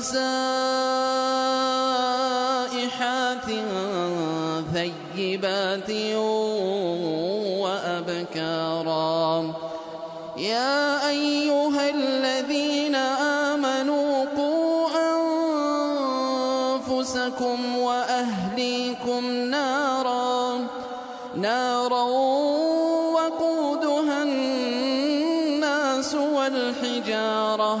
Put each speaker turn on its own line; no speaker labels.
سائحات ثيبات وأبكارا. يا أيها الذين آمنوا قوا أنفسكم وأهليكم نارا. نارا وقودها الناس والحجارة.